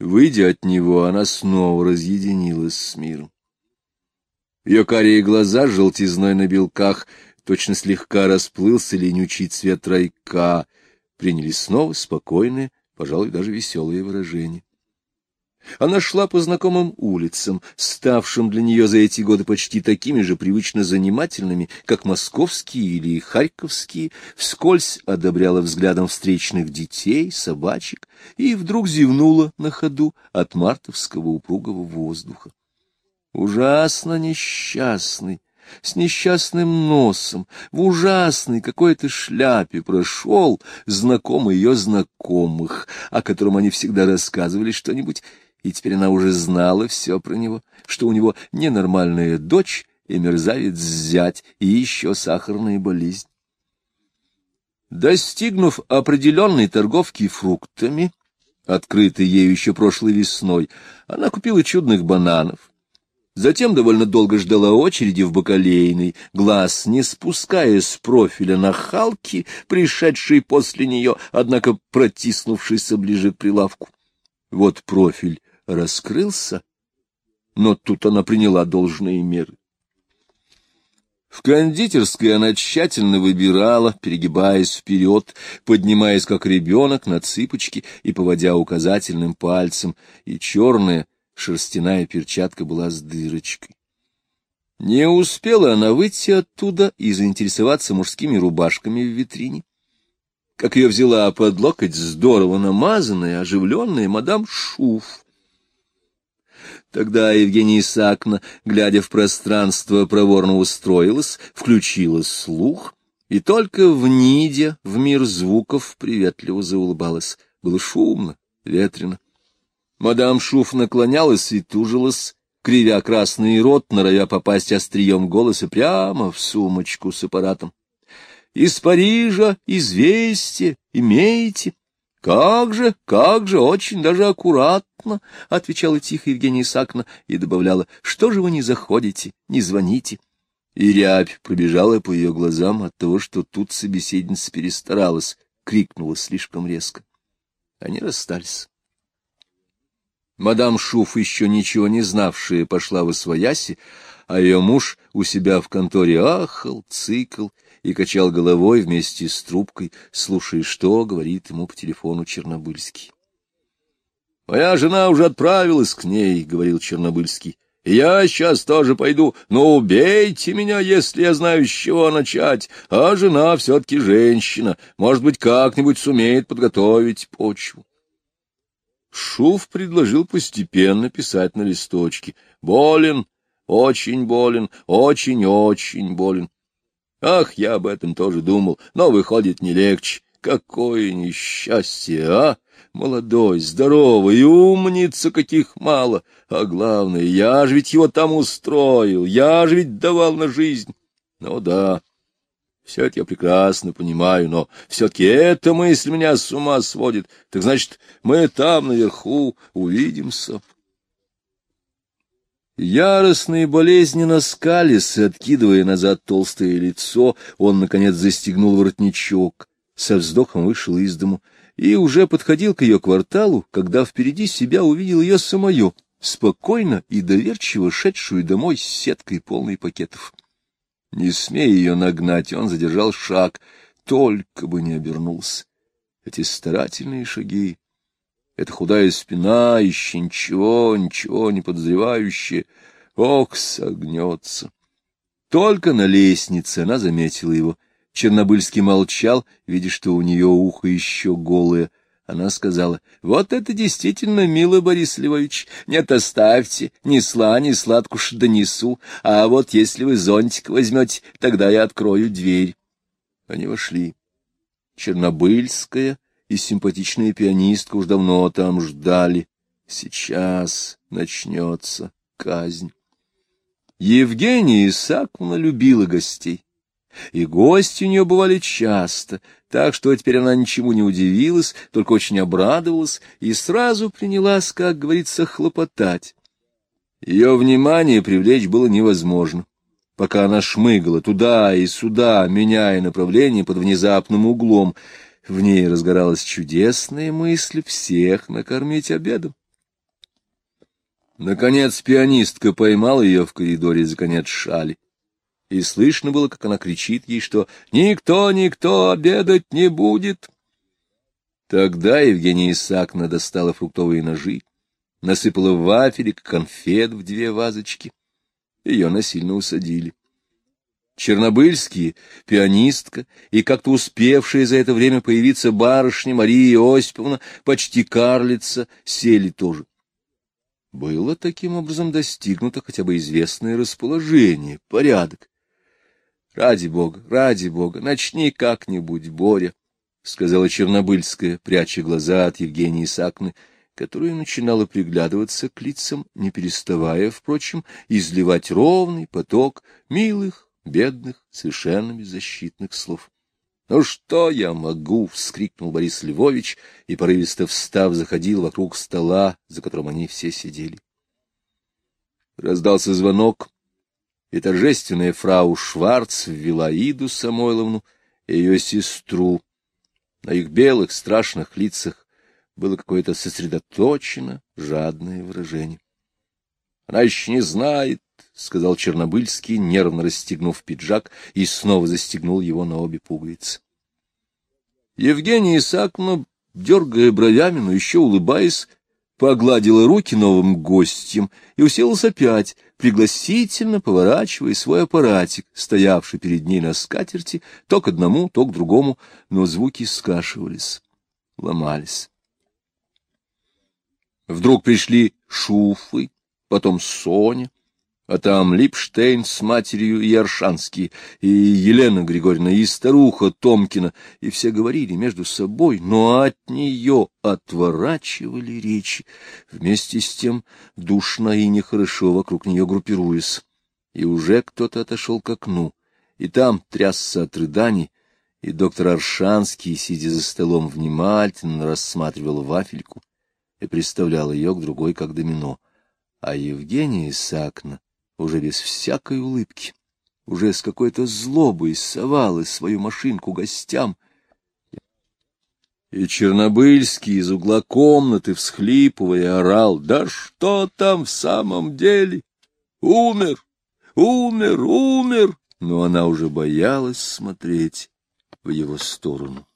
Выйдя от него, она снова разъединилась с миром. Ее карие глаза желтизной на белках, точно слегка расплылся ленючий цвет райка, приняли снова спокойное, пожалуй, даже веселое выражение. Она шла по знакомым улицам, ставшим для нее за эти годы почти такими же привычно занимательными, как московские или харьковские, вскользь одобряла взглядом встречных детей, собачек, и вдруг зевнула на ходу от мартовского упругого воздуха. Ужасно несчастный, с несчастным носом, в ужасной какой-то шляпе прошел знакомый ее знакомых, о котором они всегда рассказывали что-нибудь и теперь она уже знала все про него, что у него ненормальная дочь и мерзавец-зять, и еще сахарная болезнь. Достигнув определенной торговки фруктами, открытой ею еще прошлой весной, она купила чудных бананов. Затем довольно долго ждала очереди в бакалейной, глаз не спуская с профиля на Халки, пришедшей после нее, однако протиснувшийся ближе к прилавку. Вот профиль раскрылся, но тут она приняла должные меры. В кондитерской она тщательно выбирала, перегибаясь вперед, поднимаясь как ребенок на цыпочки и поводя указательным пальцем, и черная шерстяная перчатка была с дырочкой. Не успела она выйти оттуда и заинтересоваться мужскими рубашками в витрине. Как ее взяла под локоть здорово намазанная, оживленная мадам Шуф. Тогда Евгения Исаакна, глядя в пространство, проворно устроилась, включила слух, и только в Ниде, в мир звуков, приветливо заулыбалась. Было шумно, ветрено. Мадам Шуф наклонялась и тужилась, кривя красный рот, норовя попасть острием голоса прямо в сумочку с аппаратом. «Из Парижа известие имеете?» — Как же, как же, очень даже аккуратно, — отвечала тихо Евгения Исаакна и добавляла, — что же вы не заходите, не звоните? И рябь пробежала по ее глазам от того, что тут собеседница перестаралась, крикнула слишком резко. Они расстались. Мадам Шуф, еще ничего не знавшая, пошла в освояси, а ее муж у себя в конторе ахал, цикл и качал головой вместе с трубкой, слушая, что говорит ему по телефону Чернобыльский. — Моя жена уже отправилась к ней, — говорил Чернобыльский. — Я сейчас тоже пойду, но убейте меня, если я знаю, с чего начать. А жена все-таки женщина, может быть, как-нибудь сумеет подготовить почву. Шуф предложил постепенно писать на листочке. Болен, очень болен, очень-очень болен. Ах, я об этом тоже думал, но выходит не легче. Какое несчастье, а! Молодой, здоровый, умница каких мало. А главное, я же ведь его там устроил, я же ведь давал на жизнь. Ну да, все это я прекрасно понимаю, но все-таки эта мысль меня с ума сводит. Так значит, мы там наверху увидимся. Яростно и болезненно скались, откидывая назад толстое лицо, он, наконец, застегнул воротничок, со вздохом вышел из дому и уже подходил к ее кварталу, когда впереди себя увидел ее самое, спокойно и доверчиво шедшую домой с сеткой полной пакетов. Не смея ее нагнать, он задержал шаг, только бы не обернулся. Эти старательные шаги, эта худая спина, еще ничего, ничего не подозревающая, ох, согнется. Только на лестнице она заметила его. Чернобыльский молчал, видя, что у нее ухо еще голое. Она сказала, — Вот это действительно мило, Борис Львович. Нет, оставьте, несла, не сладку ж донесу. А вот если вы зонтик возьмете, тогда я открою дверь. Они вошли. Чернобыльская и симпатичная пианистка уж давно там ждали. Сейчас начнется казнь. Евгения Исааковна любила гостей. И гости у нее бывали часто, так что теперь она ничему не удивилась, только очень обрадовалась и сразу принялась, как говорится, хлопотать. Ее внимание привлечь было невозможно, пока она шмыгала туда и сюда, меняя направление под внезапным углом — в ней разгоралась чудесная мысль всех накормить обедом. Наконец пианистка поймала ее в коридоре за конец шали, и слышно было, как она кричит ей, что «Никто, никто обедать не будет!» Тогда Евгения Исаакна достала фруктовые ножи, насыпала вафелек, конфет в две вазочки. Ее насильно усадили. Чернобыльские, пианистка и как-то успевшая за это время появиться барышня Мария Осиповна, почти карлица, сели тоже. Было таким образом достигнуто хотя бы известное расположение, порядок. — Ради бога, ради бога, начни как-нибудь, Боря, — сказала Чернобыльская, пряча глаза от Евгении Исакны, которая начинала приглядываться к лицам, не переставая, впрочем, изливать ровный поток милых, бедных, совершенно беззащитных слов. — Ну что я могу? — вскрикнул Борис Львович и, порывисто встав, заходил вокруг стола, за которым они все сидели. Раздался звонок, и торжественная фрау Шварц ввела Иду Самойловну и ее сестру. На их белых страшных лицах было какое-то сосредоточено, жадное выражение. Она еще не знает, — сказал Чернобыльский, нервно расстегнув пиджак и снова застегнул его на обе пуговицы. Евгения Исааковна, дергая бровями, но еще улыбаясь, погладила руки новым гостям и уселась опять, пригласительно поворачивая свой аппаратик, стоявший перед ней на скатерти, то к одному, то к другому, но звуки скашивались, ломались. Вдруг пришли Шуфы, потом Соня, а там Липштейн с матерью и Аршанский, и Елена Григорьевна, и старуха Томкина, и все говорили между собой, но от нее отворачивали речи. Вместе с тем душно и нехорошо вокруг нее группируясь. И уже кто-то отошел к окну, и там трясся от рыданий, и доктор Аршанский, сидя за столом, внимательно рассматривал вафельку и представлял ее к другой, как домино. А Евгения Исаакна уже без всякой улыбки, уже с какой-то злобой совала свою машинку гостям. И Чернобыльский из угла комнаты, всхлипывая, орал, «Да что там в самом деле? Умер! Умер! Умер!» Но она уже боялась смотреть в его сторону.